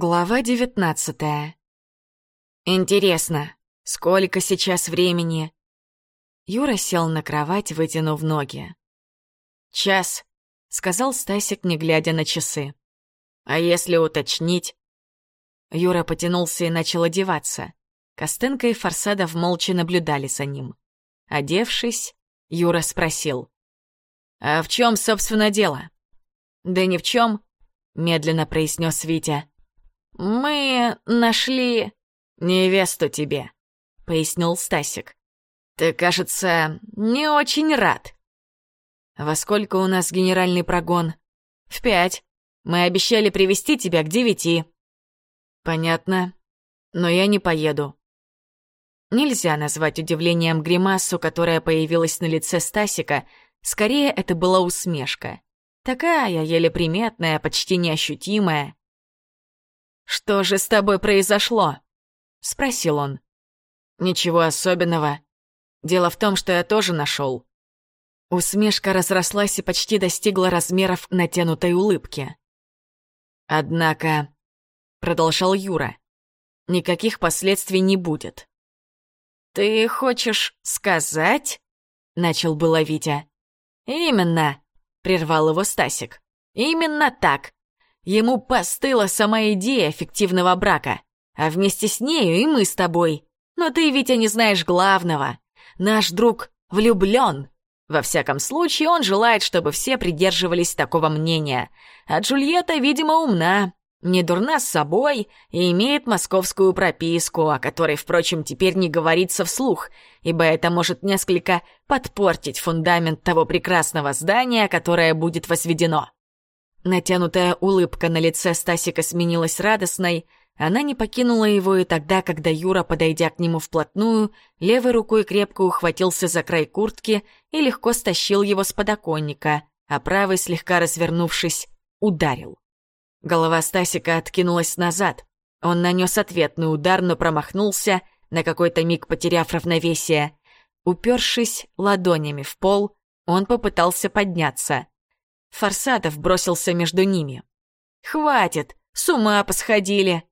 Глава девятнадцатая. Интересно, сколько сейчас времени? Юра сел на кровать, вытянув ноги. «Час», — сказал Стасик, не глядя на часы. «А если уточнить?» Юра потянулся и начал одеваться. Костенко и Фарсадов молча наблюдали за ним. Одевшись, Юра спросил. «А в чем, собственно, дело?» «Да ни в чем», — медленно произнес Витя. «Мы нашли невесту тебе», — пояснил Стасик. «Ты, кажется, не очень рад». «Во сколько у нас генеральный прогон?» «В пять. Мы обещали привести тебя к девяти». «Понятно. Но я не поеду». Нельзя назвать удивлением гримасу, которая появилась на лице Стасика. Скорее, это была усмешка. Такая, еле приметная, почти неощутимая. «Что же с тобой произошло?» — спросил он. «Ничего особенного. Дело в том, что я тоже нашел». Усмешка разрослась и почти достигла размеров натянутой улыбки. «Однако», — продолжал Юра, — «никаких последствий не будет». «Ты хочешь сказать?» — начал было Витя. «Именно», — прервал его Стасик. «Именно так. Ему постыла сама идея фиктивного брака, а вместе с нею и мы с тобой. Но ты, Витя, не знаешь главного. Наш друг влюблен. Во всяком случае, он желает, чтобы все придерживались такого мнения. А Джульетта, видимо, умна, не дурна с собой и имеет московскую прописку, о которой, впрочем, теперь не говорится вслух, ибо это может несколько подпортить фундамент того прекрасного здания, которое будет возведено. Натянутая улыбка на лице Стасика сменилась радостной. Она не покинула его и тогда, когда Юра, подойдя к нему вплотную, левой рукой крепко ухватился за край куртки и легко стащил его с подоконника, а правой, слегка развернувшись, ударил. Голова Стасика откинулась назад. Он нанес ответный удар, но промахнулся, на какой-то миг потеряв равновесие. Упершись ладонями в пол, он попытался подняться. Форсатов бросился между ними. «Хватит! С ума посходили!»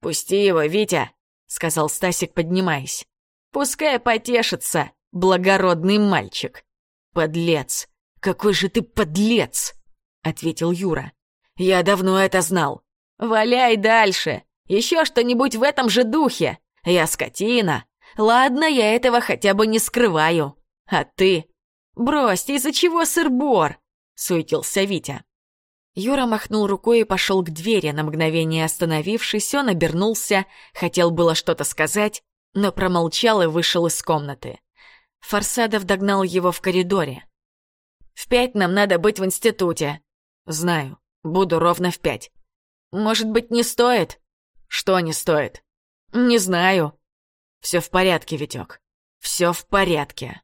«Пусти его, Витя!» — сказал Стасик, поднимаясь. «Пускай потешится, благородный мальчик!» «Подлец! Какой же ты подлец!» — ответил Юра. «Я давно это знал. Валяй дальше! Еще что-нибудь в этом же духе! Я скотина! Ладно, я этого хотя бы не скрываю. А ты? Брось, из-за чего сыр-бор? — суетился Витя. Юра махнул рукой и пошел к двери, на мгновение остановившись, он обернулся, хотел было что-то сказать, но промолчал и вышел из комнаты. Фарсадов догнал его в коридоре. «В пять нам надо быть в институте». «Знаю, буду ровно в пять». «Может быть, не стоит?» «Что не стоит?» «Не знаю». «Все в порядке, Витек. Все в порядке».